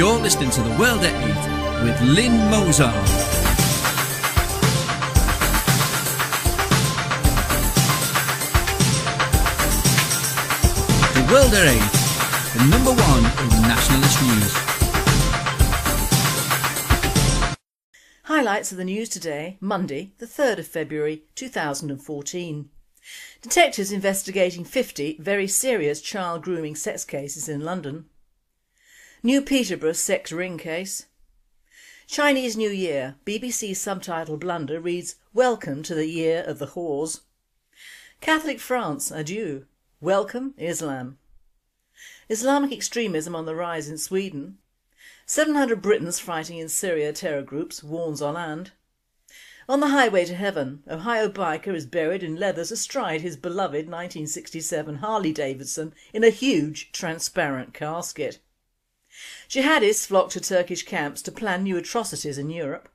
You're listening to The World at 8 with Lynn Mozart. The World at 8, the number one in nationalist news. Highlights of the news today, Monday, the 3rd of February 2014. Detectives investigating 50 very serious child grooming sex cases in London. New Peterborough sex ring case. Chinese New Year, BBC subtitle blunder reads Welcome to the Year of the Whores. Catholic France, adieu. Welcome Islam. Islamic extremism on the rise in Sweden. 700 Britons fighting in Syria terror groups, warns Hollande. On the highway to heaven, Ohio biker is buried in leathers astride his beloved 1967 Harley Davidson in a huge transparent casket. Jihadists flock to Turkish camps to plan new atrocities in Europe.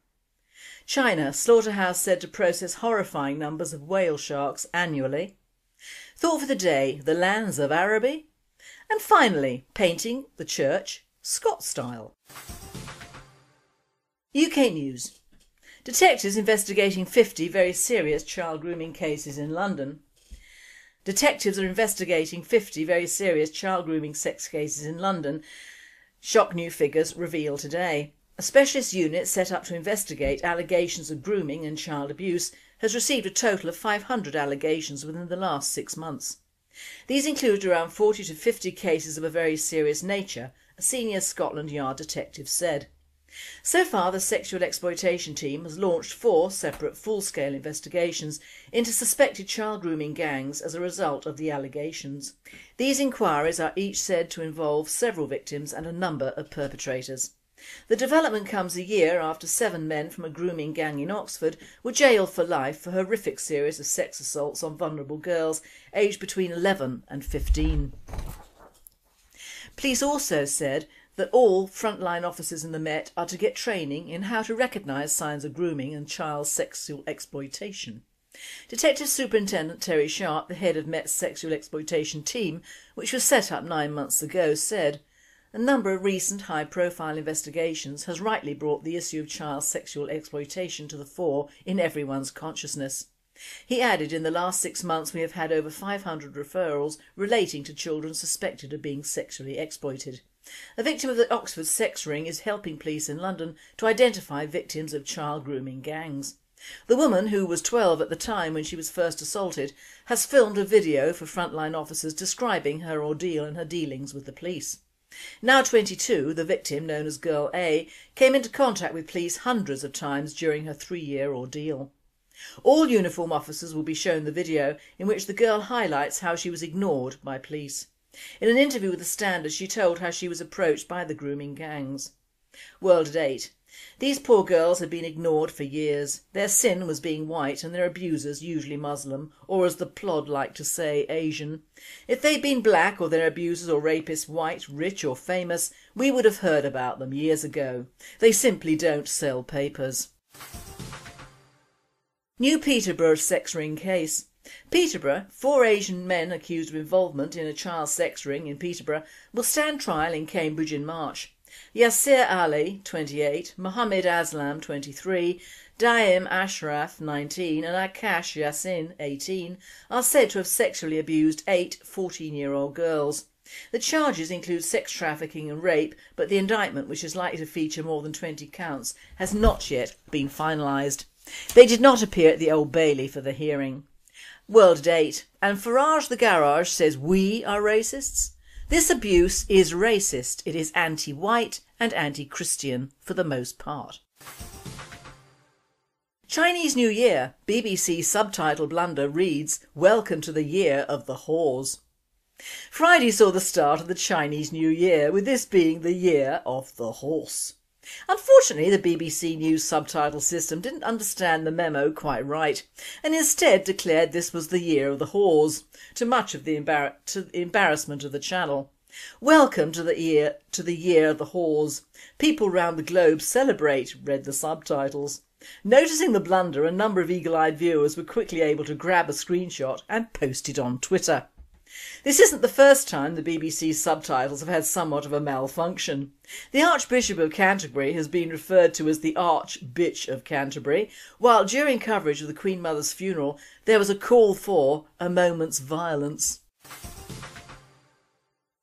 China, slaughterhouse said to process horrifying numbers of whale sharks annually. Thought for the day, the lands of Araby. And finally, painting the church Scott style. UK News Detectives investigating 50 very serious child grooming cases in London. Detectives are investigating 50 very serious child grooming sex cases in London, shock new figures reveal today. A specialist unit set up to investigate allegations of grooming and child abuse has received a total of 500 allegations within the last six months. These include around 40 to 50 cases of a very serious nature, a senior Scotland Yard detective said. So far the sexual exploitation team has launched four separate full-scale investigations into suspected child grooming gangs as a result of the allegations. These inquiries are each said to involve several victims and a number of perpetrators. The development comes a year after seven men from a grooming gang in Oxford were jailed for life for horrific series of sex assaults on vulnerable girls aged between 11 and 15. Police also said that all frontline officers in the Met are to get training in how to recognise signs of grooming and child sexual exploitation. Detective Superintendent Terry Sharp, the head of Met's sexual exploitation team, which was set up nine months ago, said a number of recent high profile investigations has rightly brought the issue of child sexual exploitation to the fore in everyone's consciousness. He added in the last six months we have had over 500 referrals relating to children suspected of being sexually exploited. A victim of the Oxford sex ring is helping police in London to identify victims of child grooming gangs. The woman, who was 12 at the time when she was first assaulted, has filmed a video for frontline officers describing her ordeal and her dealings with the police. Now 22, the victim, known as Girl A, came into contact with police hundreds of times during her three-year ordeal. All uniform officers will be shown the video in which the girl highlights how she was ignored by police. In an interview with the Standard she told how she was approached by the grooming gangs. World at 8. These poor girls had been ignored for years. Their sin was being white and their abusers usually Muslim or as the plod like to say Asian. If they'd been black or their abusers or rapists white, rich or famous we would have heard about them years ago. They simply don't sell papers. New Peterborough sex ring case. Peterborough, four Asian men accused of involvement in a child sex ring in Peterborough will stand trial in Cambridge in March. Yasir Ali, 28, Mohammed Aslam, 23, Daim Ashraf, 19 and Akash Yasin, 18 are said to have sexually abused eight 14-year-old girls. The charges include sex trafficking and rape but the indictment, which is likely to feature more than 20 counts, has not yet been finalised. They did not appear at the Old Bailey for the hearing. World at 8 and Farage the Garage says we are racists. This abuse is racist, it is anti-white and anti-Christian for the most part. Chinese New Year, BBC subtitle blunder reads Welcome to the Year of the Whores. Friday saw the start of the Chinese New Year with this being the year of the horse. Unfortunately, the BBC News subtitle system didn't understand the memo quite right and instead declared this was the year of the whores, to much of the, embar the embarrassment of the channel. Welcome to the year to the year of the whores. People round the globe celebrate, read the subtitles. Noticing the blunder, a number of eagle-eyed viewers were quickly able to grab a screenshot and post it on Twitter. This isn't the first time the BBC's subtitles have had somewhat of a malfunction. The Archbishop of Canterbury has been referred to as the Arch-Bitch of Canterbury, while during coverage of the Queen Mother's funeral there was a call for a moment's violence.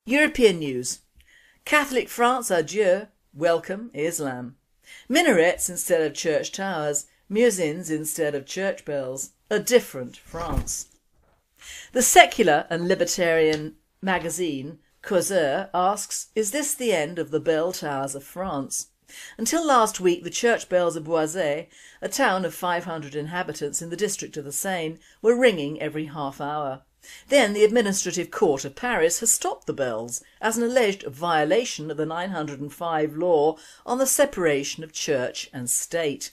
European news. Catholic France adieu, welcome Islam. Minarets instead of church towers, muezzins instead of church bells, a different France. The secular and libertarian magazine Causeur asks, is this the end of the bell towers of France? Until last week the church bells of Boisé, a town of 500 inhabitants in the district of the Seine, were ringing every half hour. Then the Administrative Court of Paris has stopped the bells as an alleged violation of the 905 law on the separation of church and state.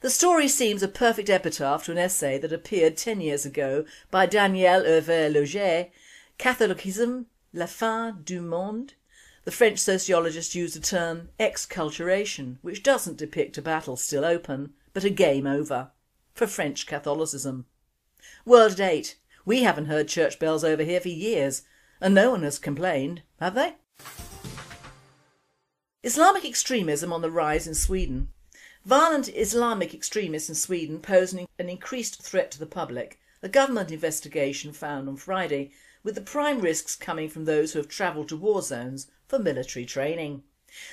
The story seems a perfect epitaph to an essay that appeared 10 years ago by Danièle Hervieu-Léger, Catholicisme, la fin du monde? The French sociologist used the term exculturation which doesn't depict a battle still open but a game over, for French Catholicism. World at 8 we haven't heard church bells over here for years and no one has complained, have they? Islamic extremism on the rise in Sweden. Violent Islamic extremists in Sweden pose an increased threat to the public, a government investigation found on Friday, with the prime risks coming from those who have travelled to war zones for military training.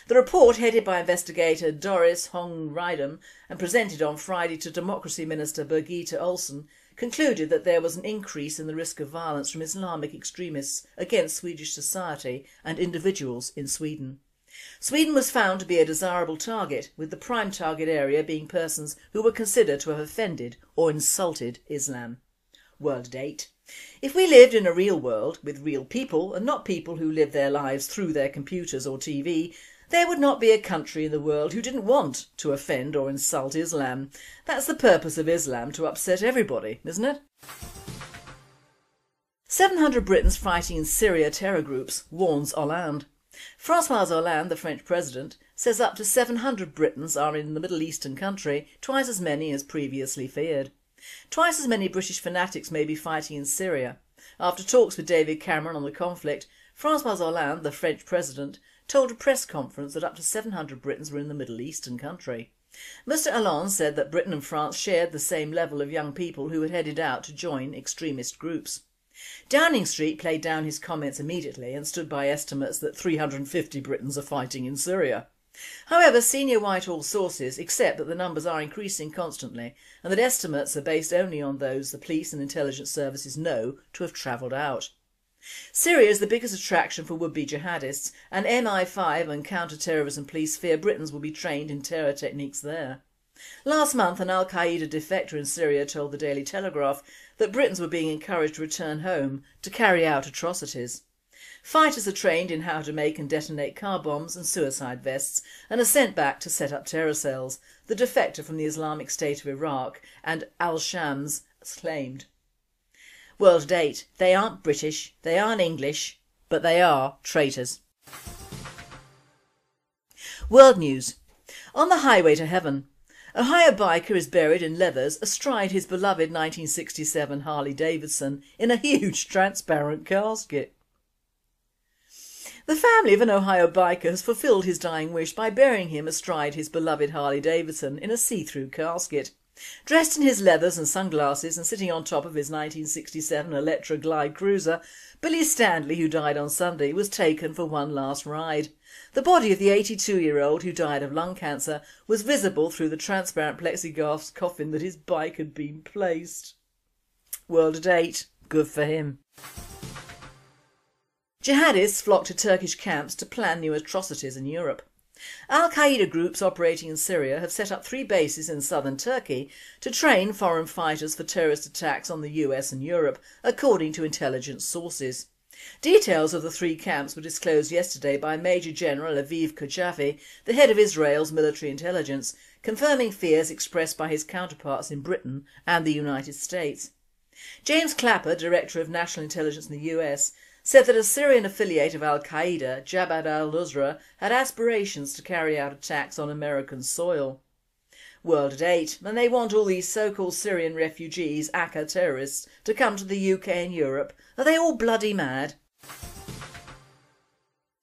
The report, headed by investigator Doris Hong Rydam and presented on Friday to Democracy Minister Birgitta Ohlsson, concluded that there was an increase in the risk of violence from Islamic extremists against Swedish society and individuals in Sweden. Sweden was found to be a desirable target, with the prime target area being persons who were considered to have offended or insulted Islam. World date. If we lived in a real world with real people and not people who live their lives through their computers or TV, there would not be a country in the world who didn't want to offend or insult Islam. That's the purpose of Islam, to upset everybody, isn't it? 700 Britons fighting in Syria terror groups, warns Hollande. Francois Hollande, the French president, says up to 700 Britons are in the Middle Eastern country, twice as many as previously feared. Twice as many British fanatics may be fighting in Syria. After talks with David Cameron on the conflict, Francois Hollande, the French president, told a press conference that up to 700 Britons were in the Middle Eastern country. Mr Hollande said that Britain and France shared the same level of young people who had headed out to join extremist groups. Downing Street played down his comments immediately and stood by estimates that 350 Britons are fighting in Syria. However, senior Whitehall sources accept that the numbers are increasing constantly and that estimates are based only on those the police and intelligence services know to have travelled out. Syria is the biggest attraction for would-be jihadists and MI5 and counter-terrorism police fear Britons will be trained in terror techniques there. Last month an al-Qaeda defector in Syria told the Daily Telegraph that Britons were being encouraged to return home to carry out atrocities. Fighters are trained in how to make and detonate car bombs and suicide vests and are sent back to set up terror cells, the defector from the Islamic State of Iraq and al-Shams claimed. World date, they aren't British, they aren't English, but they are traitors. World news. On the highway to heaven. Ohio biker is buried in leathers astride his beloved 1967 Harley Davidson in a huge transparent casket. The family of an Ohio biker has fulfilled his dying wish by burying him astride his beloved Harley Davidson in a see-through casket. Dressed in his leathers and sunglasses and sitting on top of his 1967 Electra Glide Cruiser, Billy Stanley, who died on Sunday, was taken for one last ride. The body of the 82-year-old who died of lung cancer was visible through the transparent plexiglass coffin that his bike had been placed. World at eight, good for him. Jihadists flock to Turkish camps to plan new atrocities in Europe. Al-Qaeda groups operating in Syria have set up three bases in southern Turkey to train foreign fighters for terrorist attacks on the US and Europe, according to intelligence sources. Details of the three camps were disclosed yesterday by Major General Aviv Kochavi, the head of Israel's military intelligence, confirming fears expressed by his counterparts in Britain and the United States. James Clapper, Director of National Intelligence in the US, said that a Syrian affiliate of al-Qaeda, Jabhat al-Nusra, had aspirations to carry out attacks on American soil. World at 8 and they want all these so-called Syrian refugees, ACA terrorists, to come to the UK and Europe. Are they all bloody mad?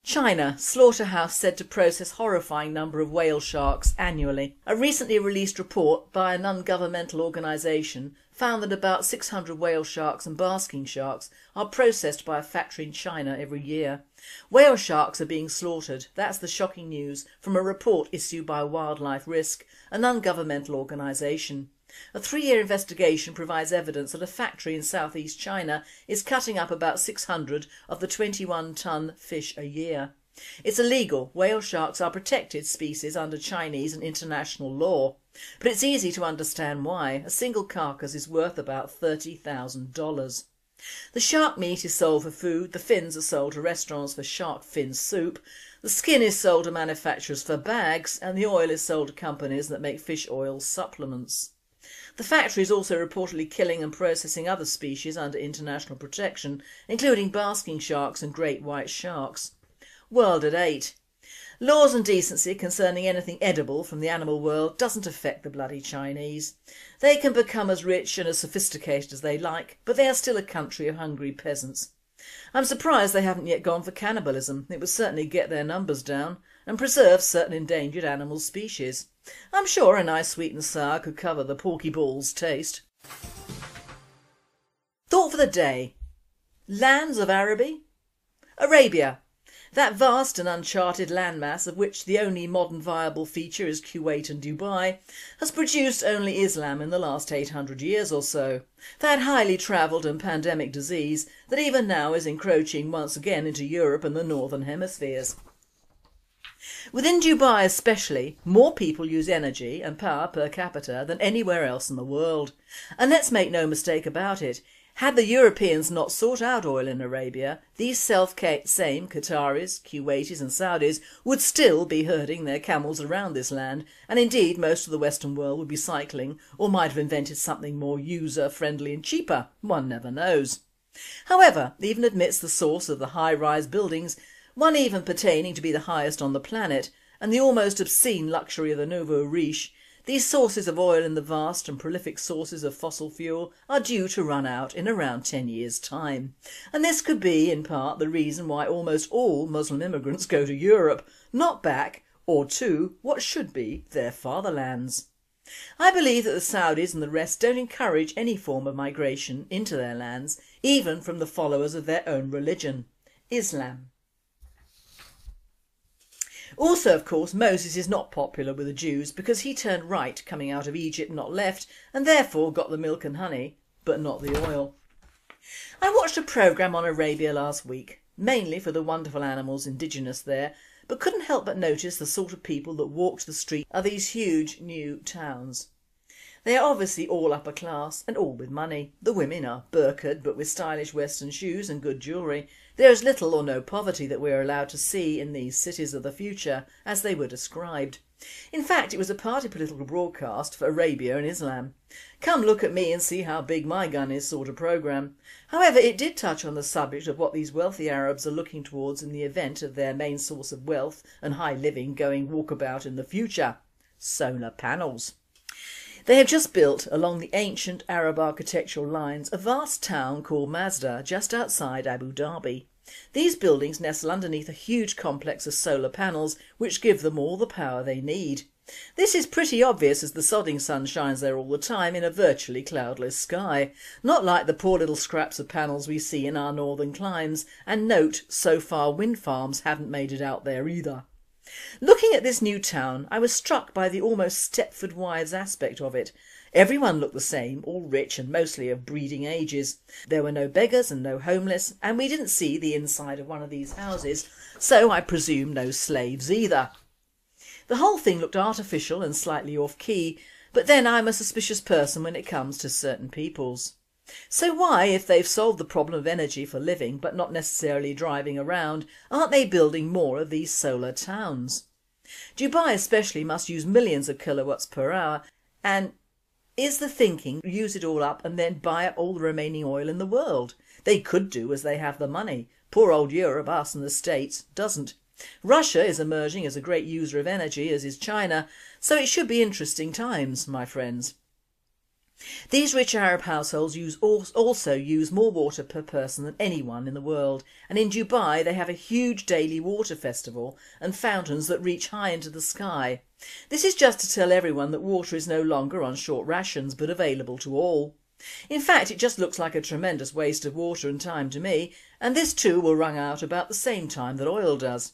China, slaughterhouse said to process horrifying number of whale sharks annually. A recently released report by a non-governmental organisation found that about 600 whale sharks and basking sharks are processed by a factory in China every year. Whale sharks are being slaughtered, that's the shocking news from a report issued by Wildlife Risk, a non-governmental organisation. A three-year investigation provides evidence that a factory in southeast China is cutting up about 600 of the 21 tonne fish a year. It's illegal, whale sharks are protected species under Chinese and international law. But it's easy to understand why, a single carcass is worth about $30,000. The shark meat is sold for food, the fins are sold to restaurants for shark fin soup, the skin is sold to manufacturers for bags and the oil is sold to companies that make fish oil supplements. The factory is also reportedly killing and processing other species under international protection, including basking sharks and great white sharks. World at 8. Laws and decency concerning anything edible from the animal world doesn't affect the bloody Chinese. They can become as rich and as sophisticated as they like, but they are still a country of hungry peasants. I'm surprised they haven't yet gone for cannibalism, it would certainly get their numbers down and preserve certain endangered animal species. I'm sure a nice sweet and sour could cover the porky balls taste. Thought for the day. Lands of Araby? Arabia. That vast and uncharted landmass of which the only modern viable feature is Kuwait and Dubai has produced only Islam in the last 800 years or so. That highly travelled and pandemic disease that even now is encroaching once again into Europe and the northern hemispheres. Within Dubai especially, more people use energy and power per capita than anywhere else in the world. And let's make no mistake about it, had the Europeans not sought out oil in Arabia, these self-same Qataris, Kuwaitis and Saudis would still be herding their camels around this land and indeed most of the western world would be cycling or might have invented something more user-friendly and cheaper, one never knows. However, even amidst the source of the high-rise buildings one even pertaining to be the highest on the planet, and the almost obscene luxury of the nouveau riche, these sources of oil in the vast and prolific sources of fossil fuel are due to run out in around 10 years time. And this could be, in part, the reason why almost all Muslim immigrants go to Europe, not back or to what should be their fatherlands. I believe that the Saudis and the rest don't encourage any form of migration into their lands, even from the followers of their own religion, Islam. Also of course Moses is not popular with the Jews because he turned right coming out of Egypt not left and therefore got the milk and honey but not the oil. I watched a programme on Arabia last week, mainly for the wonderful animals indigenous there but couldn't help but notice the sort of people that walked the street of these huge new towns. They are obviously all upper class and all with money. The women are burqa'd but with stylish western shoes and good jewellery. There is little or no poverty that we are allowed to see in these cities of the future as they were described. In fact it was a party political broadcast for Arabia and Islam. Come look at me and see how big my gun is sort of programme. However it did touch on the subject of what these wealthy Arabs are looking towards in the event of their main source of wealth and high living going walkabout in the future. Solar panels. They have just built, along the ancient Arab architectural lines, a vast town called Masdar just outside Abu Dhabi. These buildings nestle underneath a huge complex of solar panels which give them all the power they need. This is pretty obvious as the sodding sun shines there all the time in a virtually cloudless sky, not like the poor little scraps of panels we see in our northern climes and note so far wind farms haven't made it out there either. Looking at this new town I was struck by the almost Stepford Wives aspect of it. Everyone looked the same, all rich and mostly of breeding ages. There were no beggars and no homeless and we didn't see the inside of one of these houses so I presume no slaves either. The whole thing looked artificial and slightly off key but then I'm a suspicious person when it comes to certain peoples. So why, if they've solved the problem of energy for living but not necessarily driving around, aren't they building more of these solar towns? Dubai especially must use millions of kilowatts per hour and is the thinking use it all up and then buy up all the remaining oil in the world? They could do as they have the money, poor old Europe, us and the States, doesn't. Russia is emerging as a great user of energy as is China, so it should be interesting times, my friends. These rich Arab households use also use more water per person than anyone in the world and in Dubai they have a huge daily water festival and fountains that reach high into the sky. This is just to tell everyone that water is no longer on short rations but available to all. In fact it just looks like a tremendous waste of water and time to me and this too will run out about the same time that oil does.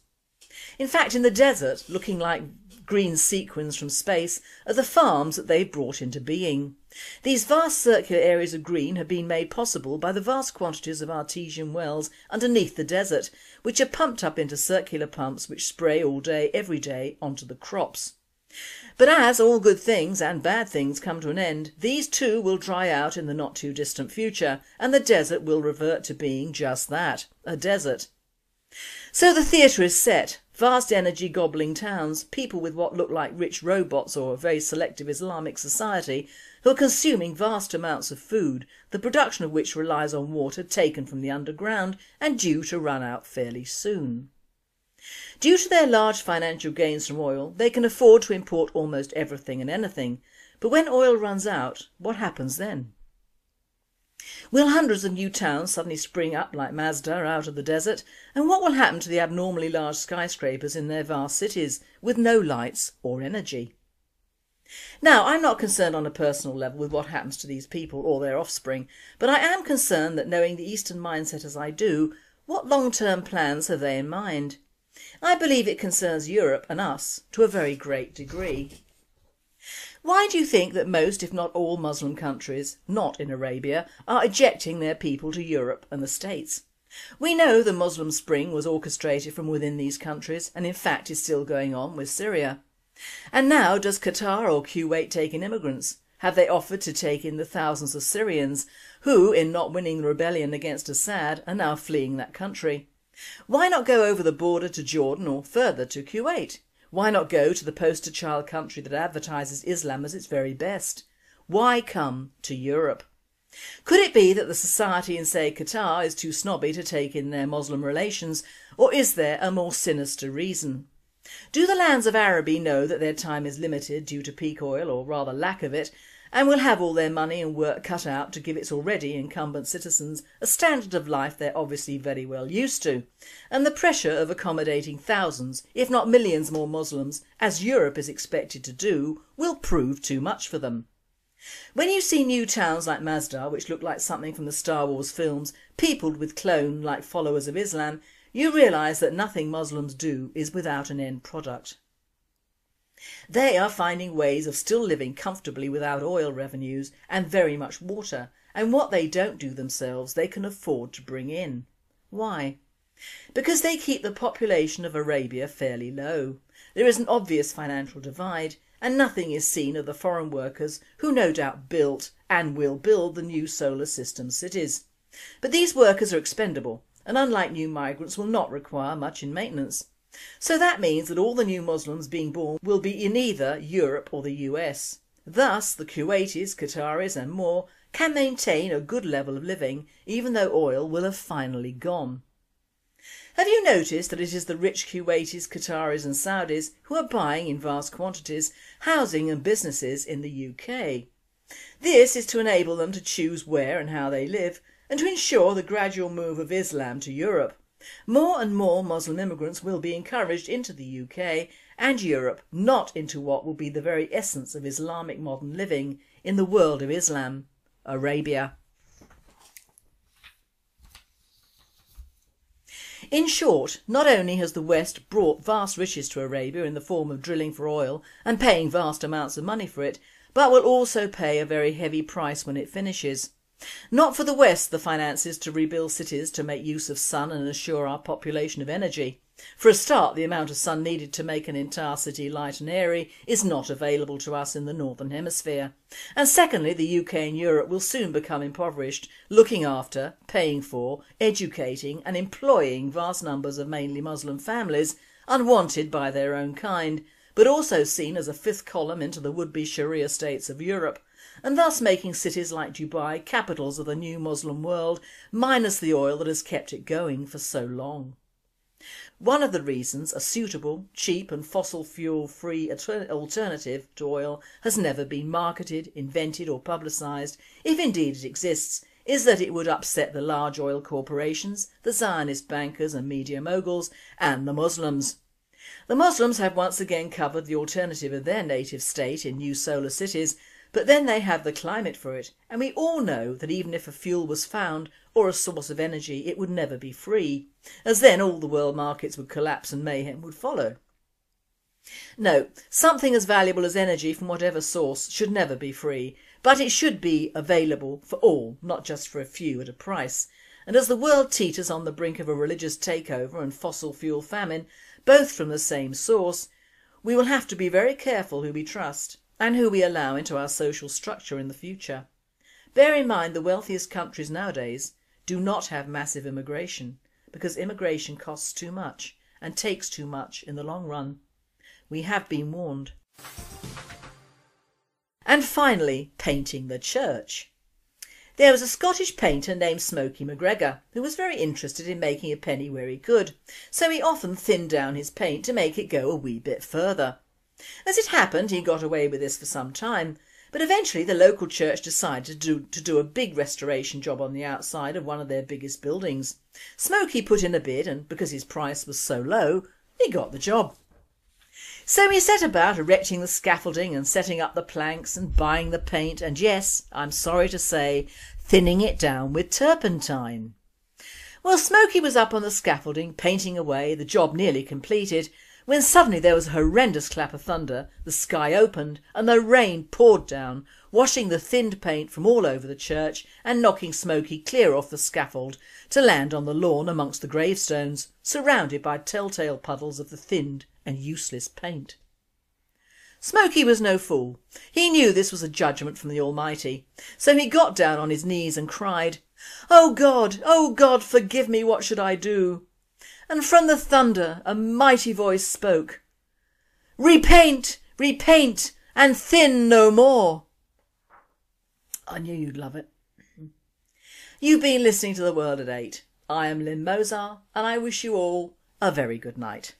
In fact in the desert, looking like green sequins from space, are the farms that they've brought into being. These vast circular areas of green have been made possible by the vast quantities of artesian wells underneath the desert, which are pumped up into circular pumps which spray all day, every day onto the crops. But as all good things and bad things come to an end, these too will dry out in the not too distant future and the desert will revert to being just that, a desert. So the theatre is set, vast energy gobbling towns, people with what look like rich robots or a very selective Islamic society who are consuming vast amounts of food, the production of which relies on water taken from the underground and due to run out fairly soon. Due to their large financial gains from oil, they can afford to import almost everything and anything, but when oil runs out, what happens then? Will hundreds of new towns suddenly spring up like Masdar out of the desert and what will happen to the abnormally large skyscrapers in their vast cities with no lights or energy? Now I'm not concerned on a personal level with what happens to these people or their offspring but I am concerned that knowing the Eastern mindset as I do, what long-term plans have they in mind? I believe it concerns Europe and us to a very great degree. Why do you think that most if not all Muslim countries, not in Arabia, are ejecting their people to Europe and the States? We know the Muslim Spring was orchestrated from within these countries and in fact is still going on with Syria. And now does Qatar or Kuwait take in immigrants? Have they offered to take in the thousands of Syrians who, in not winning the rebellion against Assad, are now fleeing that country? Why not go over the border to Jordan or further to Kuwait? Why not go to the poster child country that advertises Islam as its very best? Why come to Europe? Could it be that the society in say Qatar is too snobby to take in their Muslim relations or is there a more sinister reason? Do the lands of Araby know that their time is limited due to peak oil or rather lack of it and will have all their money and work cut out to give its already incumbent citizens a standard of life they're obviously very well used to, and the pressure of accommodating thousands, if not millions more Muslims, as Europe is expected to do, will prove too much for them. When you see new towns like Masdar, which look like something from the Star Wars films, peopled with clone-like followers of Islam, you realise that nothing Muslims do is without an end product. They are finding ways of still living comfortably without oil revenues and very much water and what they don't do themselves they can afford to bring in. Why? Because they keep the population of Arabia fairly low. There is an obvious financial divide and nothing is seen of the foreign workers who no doubt built and will build the new solar system cities. But these workers are expendable and unlike new migrants will not require much in maintenance. So that means that all the new Muslims being born will be in either Europe or the US. Thus the Kuwaitis, Qataris and more can maintain a good level of living even though oil will have finally gone. Have you noticed that it is the rich Kuwaitis, Qataris and Saudis who are buying in vast quantities housing and businesses in the UK? This is to enable them to choose where and how they live and to ensure the gradual move of Islam to Europe. More and more Muslim immigrants will be encouraged into the UK and Europe, not into what will be the very essence of Islamic modern living in the world of Islam, Arabia. In short, not only has the West brought vast riches to Arabia in the form of drilling for oil and paying vast amounts of money for it, but will also pay a very heavy price when it finishes. Not for the West the finances to rebuild cities to make use of sun and assure our population of energy. For a start the amount of sun needed to make an entire city light and airy is not available to us in the Northern Hemisphere. And secondly the UK and Europe will soon become impoverished, looking after, paying for, educating and employing vast numbers of mainly Muslim families, unwanted by their own kind, but also seen as a fifth column into the would-be Sharia states of Europe and thus making cities like Dubai capitals of the new Muslim world minus the oil that has kept it going for so long. One of the reasons a suitable, cheap and fossil fuel free alternative to oil has never been marketed, invented or publicised, if indeed it exists, is that it would upset the large oil corporations, the Zionist bankers and media moguls and the Muslims. The Muslims have once again covered the alternative of their native state in new solar cities but then they have the climate for it and we all know that even if a fuel was found or a source of energy it would never be free, as then all the world markets would collapse and mayhem would follow. No, something as valuable as energy from whatever source should never be free, but it should be available for all, not just for a few at a price. And as the world teeters on the brink of a religious takeover and fossil fuel famine, both from the same source, we will have to be very careful who we trust and who we allow into our social structure in the future. Bear in mind the wealthiest countries nowadays do not have massive immigration because immigration costs too much and takes too much in the long run. We have been warned. And finally, painting the church. There was a Scottish painter named Smoky McGregor who was very interested in making a penny where he could, so he often thinned down his paint to make it go a wee bit further. As it happened he got away with this for some time but eventually the local church decided to do, a big restoration job on the outside of one of their biggest buildings. Smoky put in a bid and because his price was so low he got the job. So he set about erecting the scaffolding and setting up the planks and buying the paint and yes, I'm sorry to say, thinning it down with turpentine. Well Smoky was up on the scaffolding painting away, the job nearly completed when suddenly there was a horrendous clap of thunder, the sky opened and the rain poured down, washing the thinned paint from all over the church and knocking Smoky clear off the scaffold to land on the lawn amongst the gravestones, surrounded by telltale puddles of the thinned and useless paint. Smoky was no fool. He knew this was a judgment from the Almighty, so he got down on his knees and cried, Oh God, oh God, forgive me, what should I do? And from the thunder a mighty voice spoke, Repaint, repaint, and thin no more. I knew you'd love it. You've been listening to The World at 8. I am Lynn Mozar and I wish you all a very good night.